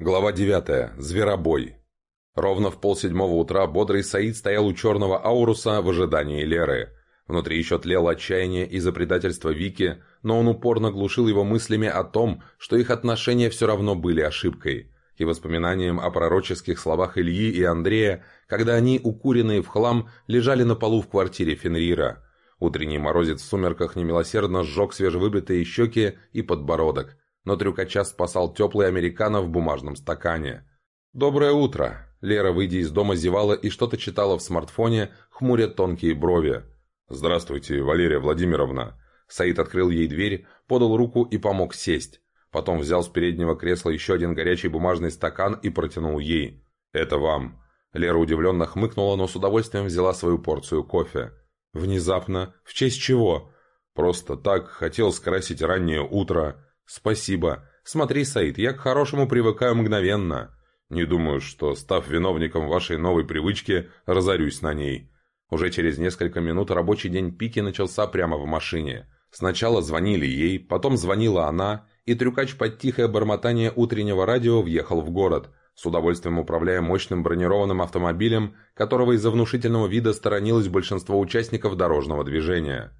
Глава 9. Зверобой. Ровно в полседьмого утра бодрый Саид стоял у черного ауруса в ожидании Леры. Внутри еще тлело отчаяние из-за предательства Вики, но он упорно глушил его мыслями о том, что их отношения все равно были ошибкой, и воспоминанием о пророческих словах Ильи и Андрея, когда они, укуренные в хлам, лежали на полу в квартире Фенрира. Утренний морозец в сумерках немилосердно сжег свежевыбитые щеки и подбородок – но трюкача спасал теплый американо в бумажном стакане. «Доброе утро!» Лера, выйдя из дома, зевала и что-то читала в смартфоне, хмуря тонкие брови. «Здравствуйте, Валерия Владимировна!» Саид открыл ей дверь, подал руку и помог сесть. Потом взял с переднего кресла еще один горячий бумажный стакан и протянул ей. «Это вам». Лера удивленно хмыкнула, но с удовольствием взяла свою порцию кофе. «Внезапно? В честь чего?» «Просто так, хотел скрасить раннее утро». «Спасибо. Смотри, Саид, я к хорошему привыкаю мгновенно. Не думаю, что, став виновником вашей новой привычки, разорюсь на ней». Уже через несколько минут рабочий день Пики начался прямо в машине. Сначала звонили ей, потом звонила она, и трюкач под тихое бормотание утреннего радио въехал в город, с удовольствием управляя мощным бронированным автомобилем, которого из-за внушительного вида сторонилось большинство участников дорожного движения.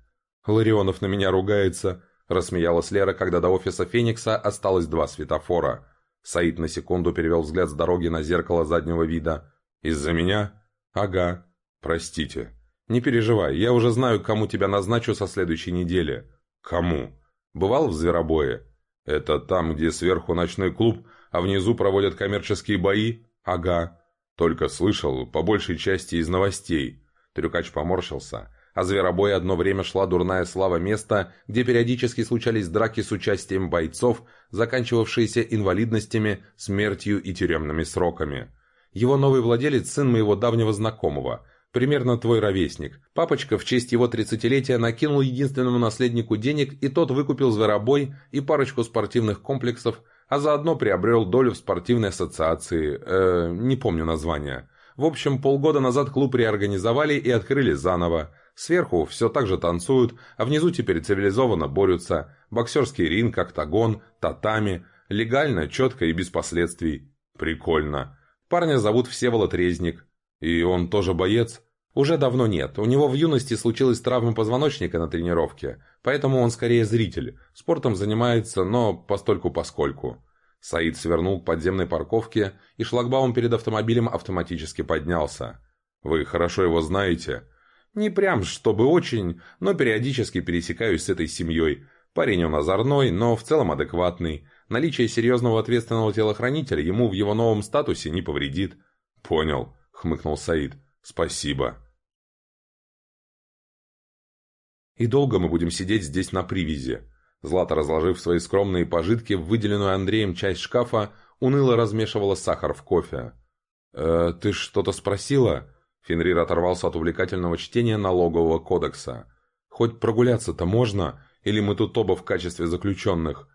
«Ларионов на меня ругается», Рассмеялась Лера, когда до офиса Феникса осталось два светофора. Саид на секунду перевел взгляд с дороги на зеркало заднего вида. «Из-за меня?» «Ага. Простите. Не переживай, я уже знаю, кому тебя назначу со следующей недели». «Кому?» «Бывал в Зверобое?» «Это там, где сверху ночной клуб, а внизу проводят коммерческие бои?» «Ага. Только слышал, по большей части из новостей». Трюкач поморщился а Зверобой одно время шла дурная слава места, где периодически случались драки с участием бойцов, заканчивавшиеся инвалидностями, смертью и тюремными сроками. Его новый владелец – сын моего давнего знакомого, примерно твой ровесник. Папочка в честь его тридцатилетия накинул единственному наследнику денег, и тот выкупил Зверобой и парочку спортивных комплексов, а заодно приобрел долю в спортивной ассоциации, э, не помню название. В общем, полгода назад клуб реорганизовали и открыли заново. Сверху все так же танцуют, а внизу теперь цивилизованно борются. Боксерский ринг, октагон, татами. Легально, четко и без последствий. Прикольно. Парня зовут Всеволод Резник. И он тоже боец? Уже давно нет. У него в юности случилась травма позвоночника на тренировке, поэтому он скорее зритель. Спортом занимается, но постольку-поскольку. Саид свернул к подземной парковке, и шлагбаум перед автомобилем автоматически поднялся. «Вы хорошо его знаете?» Не прям, чтобы очень, но периодически пересекаюсь с этой семьей. Парень он озорной, но в целом адекватный. Наличие серьезного ответственного телохранителя ему в его новом статусе не повредит. «Понял», — хмыкнул Саид. «Спасибо». «И долго мы будем сидеть здесь на привязи?» Злата, разложив свои скромные пожитки в выделенную Андреем часть шкафа, уныло размешивала сахар в кофе. «Э, «Ты что-то спросила?» Фенрир оторвался от увлекательного чтения налогового кодекса. «Хоть прогуляться-то можно? Или мы тут оба в качестве заключенных?»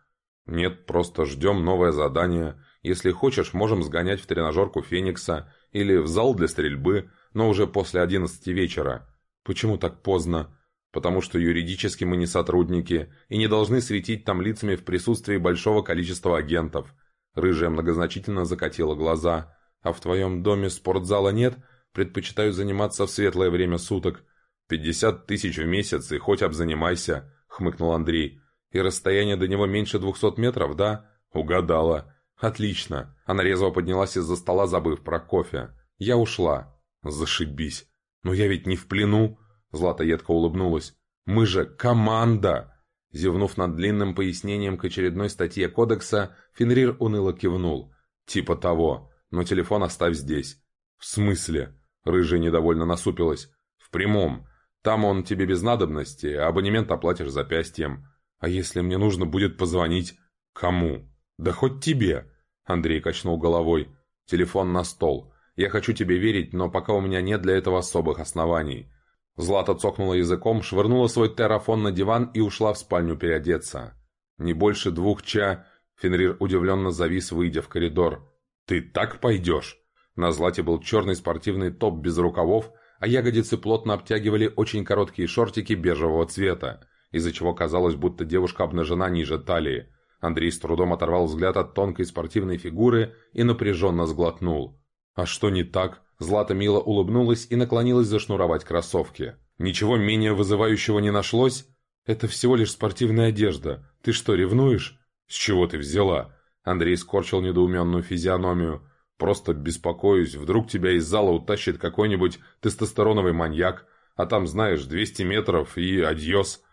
«Нет, просто ждем новое задание. Если хочешь, можем сгонять в тренажерку Феникса или в зал для стрельбы, но уже после одиннадцати вечера». «Почему так поздно?» «Потому что юридически мы не сотрудники и не должны светить там лицами в присутствии большого количества агентов». Рыжая многозначительно закатила глаза. «А в твоем доме спортзала нет?» Предпочитаю заниматься в светлое время суток. Пятьдесят тысяч в месяц, и хоть обзанимайся», — хмыкнул Андрей. «И расстояние до него меньше двухсот метров, да?» «Угадала». «Отлично». Она резво поднялась из-за стола, забыв про кофе. «Я ушла». «Зашибись». «Но я ведь не в плену». Злата едко улыбнулась. «Мы же команда!» Зевнув над длинным пояснением к очередной статье кодекса, Фенрир уныло кивнул. «Типа того. Но телефон оставь здесь». «В смысле?» Рыжая недовольно насупилась. «В прямом. Там он тебе без надобности, абонемент оплатишь запястьем. А если мне нужно будет позвонить? Кому? Да хоть тебе!» Андрей качнул головой. «Телефон на стол. Я хочу тебе верить, но пока у меня нет для этого особых оснований». Злата цокнула языком, швырнула свой террафон на диван и ушла в спальню переодеться. «Не больше двух ча...» Фенрир удивленно завис, выйдя в коридор. «Ты так пойдешь?» На Злате был черный спортивный топ без рукавов, а ягодицы плотно обтягивали очень короткие шортики бежевого цвета, из-за чего казалось, будто девушка обнажена ниже талии. Андрей с трудом оторвал взгляд от тонкой спортивной фигуры и напряженно сглотнул. «А что не так?» Злата мило улыбнулась и наклонилась зашнуровать кроссовки. «Ничего менее вызывающего не нашлось? Это всего лишь спортивная одежда. Ты что, ревнуешь?» «С чего ты взяла?» Андрей скорчил недоуменную физиономию. «Просто беспокоюсь, вдруг тебя из зала утащит какой-нибудь тестостероновый маньяк, а там, знаешь, 200 метров и адьос».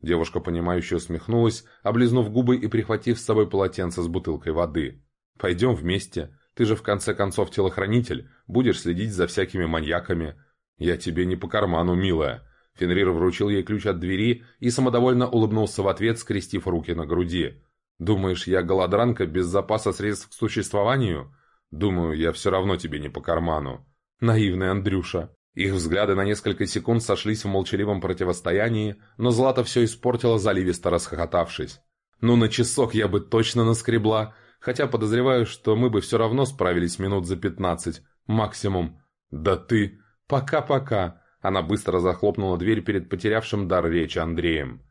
Девушка, понимающе усмехнулась, облизнув губы и прихватив с собой полотенце с бутылкой воды. «Пойдем вместе. Ты же в конце концов телохранитель, будешь следить за всякими маньяками. Я тебе не по карману, милая». Фенрир вручил ей ключ от двери и самодовольно улыбнулся в ответ, скрестив руки на груди. «Думаешь, я голодранка без запаса средств к существованию? Думаю, я все равно тебе не по карману». Наивный Андрюша. Их взгляды на несколько секунд сошлись в молчаливом противостоянии, но Злата все испортила, заливисто расхохотавшись. «Ну, на часок я бы точно наскребла, хотя подозреваю, что мы бы все равно справились минут за пятнадцать, максимум. Да ты... Пока-пока!» Она быстро захлопнула дверь перед потерявшим дар речи Андреем.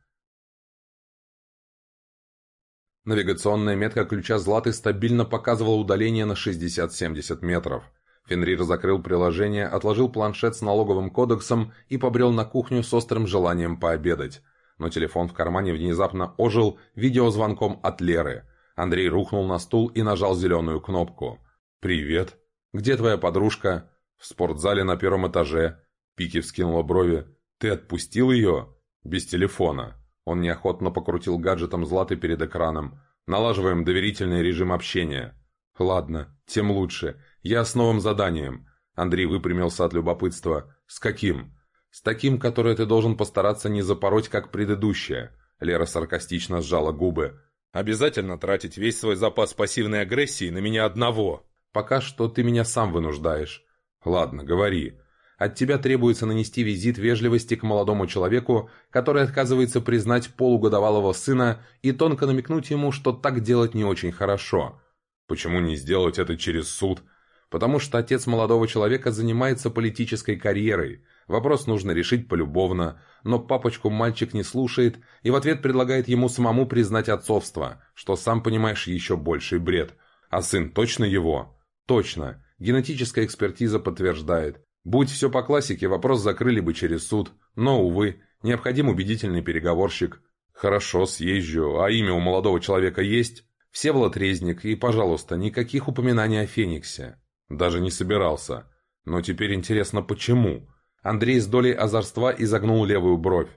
Навигационная метка ключа Златы стабильно показывала удаление на 60-70 метров. Фенрир закрыл приложение, отложил планшет с налоговым кодексом и побрел на кухню с острым желанием пообедать. Но телефон в кармане внезапно ожил видеозвонком от Леры. Андрей рухнул на стул и нажал зеленую кнопку. «Привет. Где твоя подружка?» «В спортзале на первом этаже». Пики вскинула брови. «Ты отпустил ее?» «Без телефона». Он неохотно покрутил гаджетом Златы перед экраном. «Налаживаем доверительный режим общения». «Ладно, тем лучше. Я с новым заданием». Андрей выпрямился от любопытства. «С каким?» «С таким, которое ты должен постараться не запороть, как предыдущее». Лера саркастично сжала губы. «Обязательно тратить весь свой запас пассивной агрессии на меня одного. Пока что ты меня сам вынуждаешь». «Ладно, говори». От тебя требуется нанести визит вежливости к молодому человеку, который отказывается признать полугодовалого сына и тонко намекнуть ему, что так делать не очень хорошо. Почему не сделать это через суд? Потому что отец молодого человека занимается политической карьерой. Вопрос нужно решить полюбовно, но папочку мальчик не слушает и в ответ предлагает ему самому признать отцовство, что, сам понимаешь, еще больший бред. А сын точно его? Точно. Генетическая экспертиза подтверждает. Будь все по классике, вопрос закрыли бы через суд, но, увы, необходим убедительный переговорщик. Хорошо, съезжу, а имя у молодого человека есть? Всеволод Резник, и, пожалуйста, никаких упоминаний о Фениксе. Даже не собирался. Но теперь интересно, почему? Андрей с долей озорства изогнул левую бровь.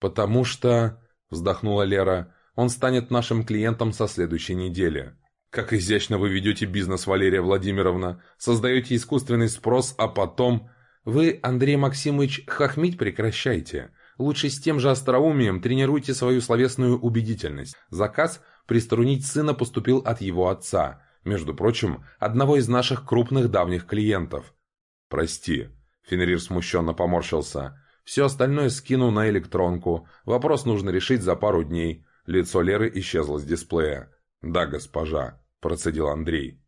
«Потому что...» — вздохнула Лера. «Он станет нашим клиентом со следующей недели». Как изящно вы ведете бизнес, Валерия Владимировна. Создаете искусственный спрос, а потом... Вы, Андрей Максимович, хохмить прекращайте. Лучше с тем же остроумием тренируйте свою словесную убедительность. Заказ приструнить сына поступил от его отца. Между прочим, одного из наших крупных давних клиентов. «Прости», — Фенрир смущенно поморщился. «Все остальное скину на электронку. Вопрос нужно решить за пару дней». Лицо Леры исчезло с дисплея. «Да, госпожа», – процедил Андрей.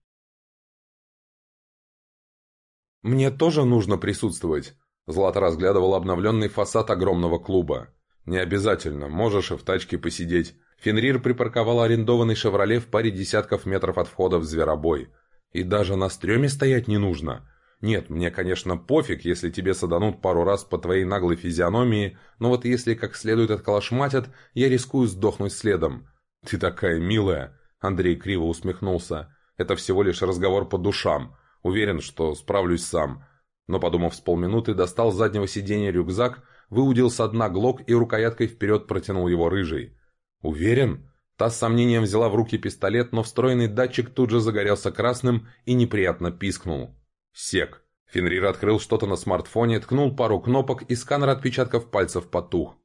«Мне тоже нужно присутствовать», – Злата разглядывал обновленный фасад огромного клуба. «Не обязательно, можешь и в тачке посидеть». Фенрир припарковал арендованный «Шевроле» в паре десятков метров от входа в зверобой. «И даже на стреме стоять не нужно», нет, мне, конечно, пофиг, если тебе саданут пару раз по твоей наглой физиономии, но вот если как следует отколошматят, я рискую сдохнуть следом. Ты такая милая. Андрей криво усмехнулся. «Это всего лишь разговор по душам. Уверен, что справлюсь сам». Но, подумав с полминуты, достал с заднего сиденья рюкзак, выудил со дна глок и рукояткой вперед протянул его рыжий. «Уверен?» Та с сомнением взяла в руки пистолет, но встроенный датчик тут же загорелся красным и неприятно пискнул. «Сек». Фенрир открыл что-то на смартфоне, ткнул пару кнопок, и сканер отпечатков пальцев потух.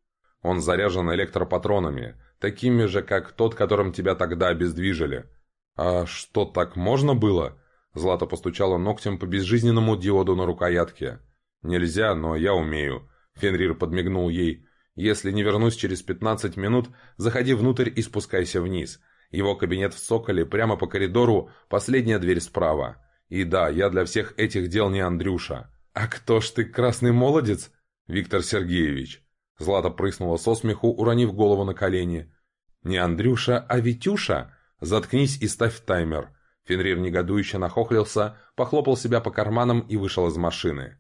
Он заряжен электропатронами такими же, как тот, которым тебя тогда обездвижили. А что, так можно было? Злата постучала ногтем по безжизненному диоду на рукоятке. «Нельзя, но я умею», — Фенрир подмигнул ей. «Если не вернусь через пятнадцать минут, заходи внутрь и спускайся вниз. Его кабинет в Соколе, прямо по коридору, последняя дверь справа. И да, я для всех этих дел не Андрюша. А кто ж ты, красный молодец?» «Виктор Сергеевич». Злата прыснула со смеху, уронив голову на колени. «Не Андрюша, а Витюша? Заткнись и ставь таймер». Фенрир негодующе нахохлился, похлопал себя по карманам и вышел из машины.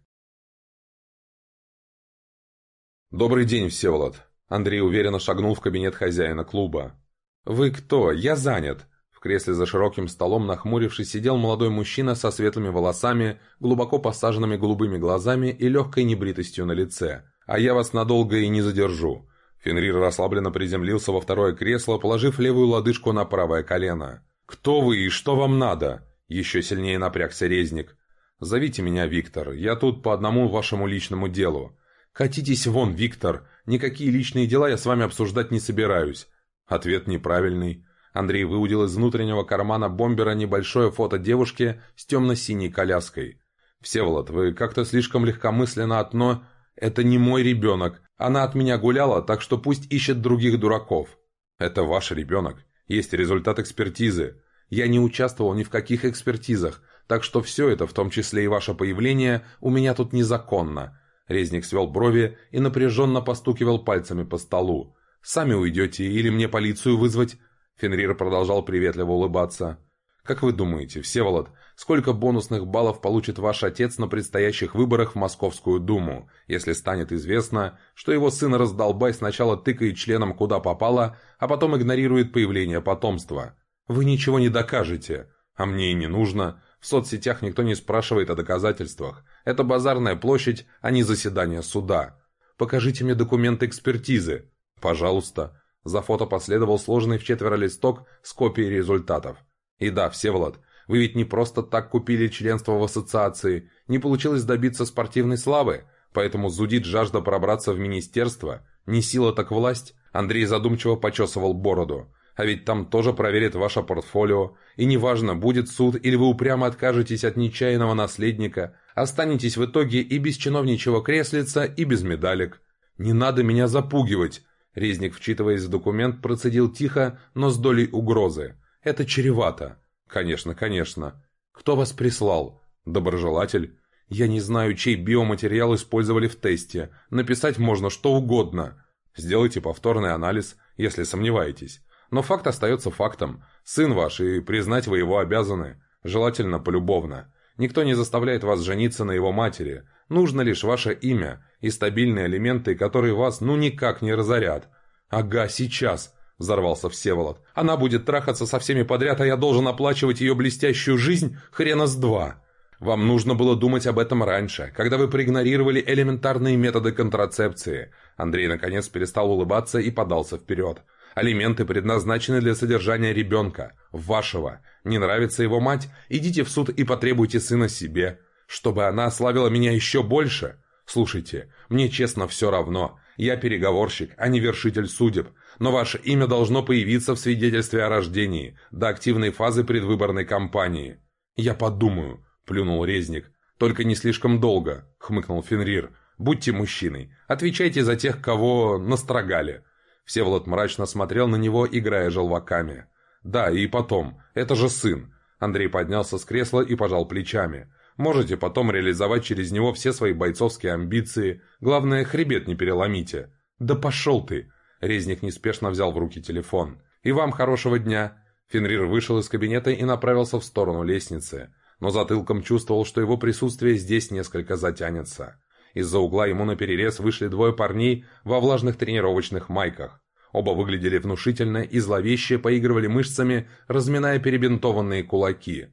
«Добрый день, Всеволод!» Андрей уверенно шагнул в кабинет хозяина клуба. «Вы кто? Я занят!» В кресле за широким столом, нахмурившись, сидел молодой мужчина со светлыми волосами, глубоко посаженными голубыми глазами и легкой небритостью на лице. «А я вас надолго и не задержу». Фенрир расслабленно приземлился во второе кресло, положив левую лодыжку на правое колено. «Кто вы и что вам надо?» Еще сильнее напрягся резник. «Зовите меня Виктор. Я тут по одному вашему личному делу. «Катитесь вон, Виктор! Никакие личные дела я с вами обсуждать не собираюсь!» Ответ неправильный. Андрей выудил из внутреннего кармана бомбера небольшое фото девушки с темно-синей коляской. «Всеволод, вы как-то слишком легкомысленно одно... Это не мой ребенок. Она от меня гуляла, так что пусть ищет других дураков. Это ваш ребенок. Есть результат экспертизы. Я не участвовал ни в каких экспертизах, так что все это, в том числе и ваше появление, у меня тут незаконно. Резник свел брови и напряженно постукивал пальцами по столу. «Сами уйдете или мне полицию вызвать?» Фенрир продолжал приветливо улыбаться. «Как вы думаете, Всеволод, сколько бонусных баллов получит ваш отец на предстоящих выборах в Московскую Думу, если станет известно, что его сын раздолбай сначала тыкает членом куда попало, а потом игнорирует появление потомства? Вы ничего не докажете, а мне и не нужно. В соцсетях никто не спрашивает о доказательствах. Это базарная площадь, а не заседание суда. Покажите мне документы экспертизы. Пожалуйста. За фото последовал сложенный в четверо листок с копией результатов. И да, Всеволод, вы ведь не просто так купили членство в ассоциации, не получилось добиться спортивной славы, поэтому зудит жажда пробраться в министерство. Не сила, так власть. Андрей задумчиво почесывал бороду. А ведь там тоже проверят ваше портфолио, и неважно, будет суд или вы упрямо откажетесь от нечаянного наследника, останетесь в итоге и без чиновничьего креслица, и без медалек. Не надо меня запугивать!» Резник, вчитываясь в документ, процедил тихо, но с долей угрозы. «Это чревато». «Конечно, конечно. Кто вас прислал?» «Доброжелатель». «Я не знаю, чей биоматериал использовали в тесте. Написать можно что угодно. Сделайте повторный анализ, если сомневаетесь. Но факт остается фактом. Сын ваш, и признать вы его обязаны. Желательно полюбовно. Никто не заставляет вас жениться на его матери. Нужно лишь ваше имя и стабильные элементы, которые вас ну никак не разорят. «Ага, сейчас!» – взорвался Всеволод. «Она будет трахаться со всеми подряд, а я должен оплачивать ее блестящую жизнь хрена с два!» Вам нужно было думать об этом раньше, когда вы проигнорировали элементарные методы контрацепции. Андрей наконец перестал улыбаться и подался вперед. Алименты предназначены для содержания ребенка, вашего. Не нравится его мать? Идите в суд и потребуйте сына себе. Чтобы она славила меня еще больше? Слушайте, мне честно все равно. Я переговорщик, а не вершитель судеб. Но ваше имя должно появиться в свидетельстве о рождении, до активной фазы предвыборной кампании. Я подумаю, плюнул Резник. Только не слишком долго, хмыкнул Фенрир. Будьте мужчиной. Отвечайте за тех, кого настрогали. Всеволод мрачно смотрел на него, играя желваками. «Да, и потом. Это же сын». Андрей поднялся с кресла и пожал плечами. «Можете потом реализовать через него все свои бойцовские амбиции. Главное, хребет не переломите». «Да пошел ты!» Резник неспешно взял в руки телефон. «И вам хорошего дня!» Фенрир вышел из кабинета и направился в сторону лестницы, но затылком чувствовал, что его присутствие здесь несколько затянется. Из-за угла ему наперерез вышли двое парней во влажных тренировочных майках. Оба выглядели внушительно и зловеще поигрывали мышцами, разминая перебинтованные кулаки.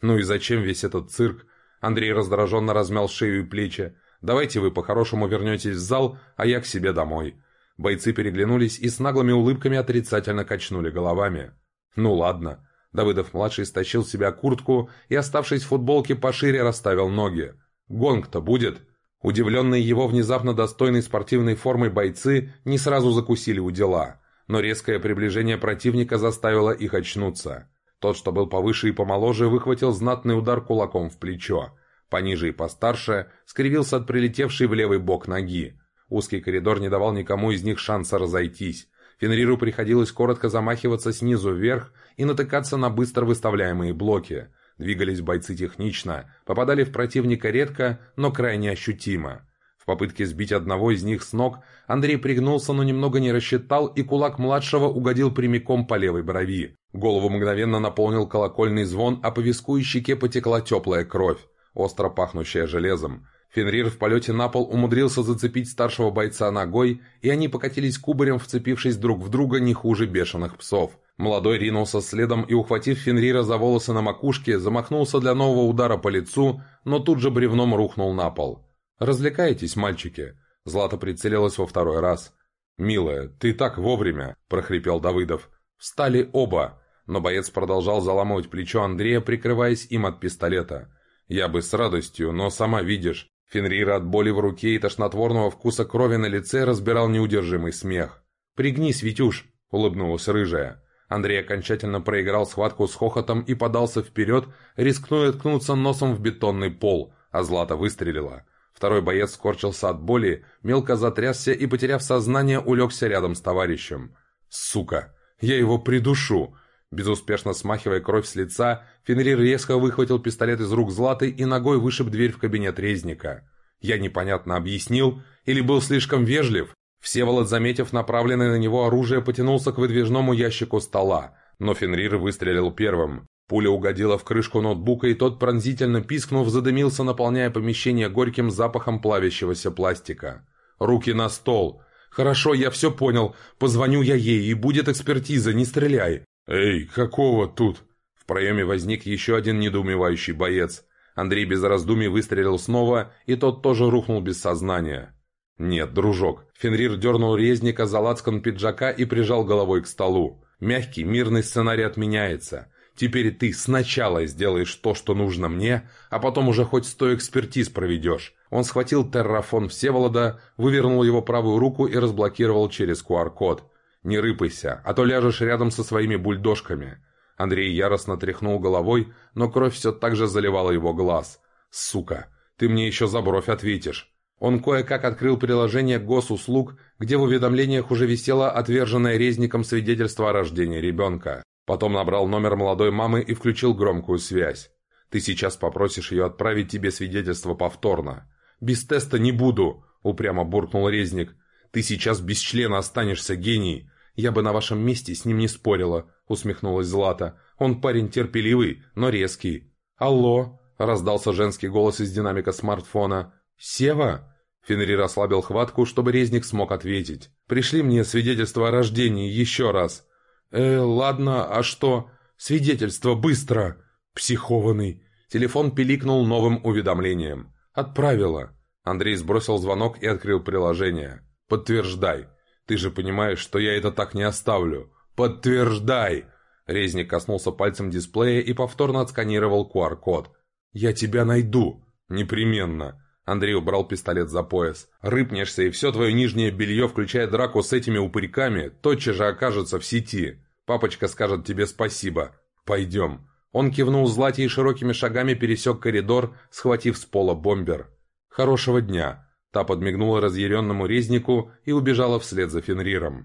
«Ну и зачем весь этот цирк?» Андрей раздраженно размял шею и плечи. «Давайте вы по-хорошему вернетесь в зал, а я к себе домой». Бойцы переглянулись и с наглыми улыбками отрицательно качнули головами. «Ну ладно». Давыдов-младший стащил с себя куртку и, оставшись в футболке, пошире расставил ноги. «Гонг-то будет?» Удивленные его внезапно достойной спортивной формой бойцы не сразу закусили у дела, но резкое приближение противника заставило их очнуться. Тот, что был повыше и помоложе, выхватил знатный удар кулаком в плечо. Пониже и постарше скривился от прилетевшей в левый бок ноги. Узкий коридор не давал никому из них шанса разойтись. Фенриру приходилось коротко замахиваться снизу вверх и натыкаться на быстро выставляемые блоки – Двигались бойцы технично, попадали в противника редко, но крайне ощутимо. В попытке сбить одного из них с ног Андрей пригнулся, но немного не рассчитал, и кулак младшего угодил прямиком по левой брови. Голову мгновенно наполнил колокольный звон, а по виску и щеке потекла теплая кровь, остро пахнущая железом. Фенрир в полете на пол умудрился зацепить старшего бойца ногой, и они покатились кубарем, вцепившись друг в друга не хуже бешеных псов. Молодой ринулся следом и, ухватив Фенрира за волосы на макушке, замахнулся для нового удара по лицу, но тут же бревном рухнул на пол. «Развлекаетесь, мальчики?» Злата прицелилась во второй раз. «Милая, ты так вовремя!» – прохрипел Давыдов. «Встали оба!» Но боец продолжал заламывать плечо Андрея, прикрываясь им от пистолета. «Я бы с радостью, но сама видишь». Фенрир от боли в руке и тошнотворного вкуса крови на лице разбирал неудержимый смех. «Пригнись, Витюш!» – улыбнулась рыжая. Андрей окончательно проиграл схватку с хохотом и подался вперед, рискнуя ткнуться носом в бетонный пол, а Злата выстрелила. Второй боец скорчился от боли, мелко затрясся и, потеряв сознание, улегся рядом с товарищем. «Сука! Я его придушу!» Безуспешно смахивая кровь с лица, Фенрир резко выхватил пистолет из рук Златы и ногой вышиб дверь в кабинет резника. Я непонятно объяснил или был слишком вежлив. Всеволод, заметив направленное на него оружие, потянулся к выдвижному ящику стола, но Фенрир выстрелил первым. Пуля угодила в крышку ноутбука, и тот, пронзительно пискнув, задымился, наполняя помещение горьким запахом плавящегося пластика. «Руки на стол!» «Хорошо, я все понял. Позвоню я ей, и будет экспертиза, не стреляй!» «Эй, какого тут?» В проеме возник еще один недоумевающий боец. Андрей без раздумий выстрелил снова, и тот тоже рухнул без сознания. «Нет, дружок». Фенрир дернул резника за лацкан пиджака и прижал головой к столу. «Мягкий, мирный сценарий отменяется. Теперь ты сначала сделаешь то, что нужно мне, а потом уже хоть сто экспертиз проведешь». Он схватил террафон Всеволода, вывернул его правую руку и разблокировал через QR-код. «Не рыпайся, а то ляжешь рядом со своими бульдожками». Андрей яростно тряхнул головой, но кровь все так же заливала его глаз. «Сука, ты мне еще за бровь ответишь». Он кое-как открыл приложение госуслуг, где в уведомлениях уже висело отверженное резником свидетельство о рождении ребенка. Потом набрал номер молодой мамы и включил громкую связь. «Ты сейчас попросишь ее отправить тебе свидетельство повторно». «Без теста не буду», — упрямо буркнул Резник. «Ты сейчас без члена останешься, гений. Я бы на вашем месте с ним не спорила», — усмехнулась Злата. «Он парень терпеливый, но резкий». «Алло», — раздался женский голос из динамика смартфона. «Сева?» Фенрир ослабил хватку, чтобы Резник смог ответить. «Пришли мне свидетельство о рождении еще раз». «Э, ладно, а что?» «Свидетельство, быстро!» «Психованный!» Телефон пиликнул новым уведомлением. «Отправила!» Андрей сбросил звонок и открыл приложение. «Подтверждай!» «Ты же понимаешь, что я это так не оставлю!» «Подтверждай!» Резник коснулся пальцем дисплея и повторно отсканировал QR-код. «Я тебя найду!» «Непременно!» Андрей убрал пистолет за пояс. «Рыпнешься, и все твое нижнее белье, включая драку с этими упырьками, тотчас же окажется в сети. Папочка скажет тебе спасибо. Пойдем». Он кивнул Злате и широкими шагами пересек коридор, схватив с пола бомбер. «Хорошего дня!» Та подмигнула разъяренному резнику и убежала вслед за Фенриром.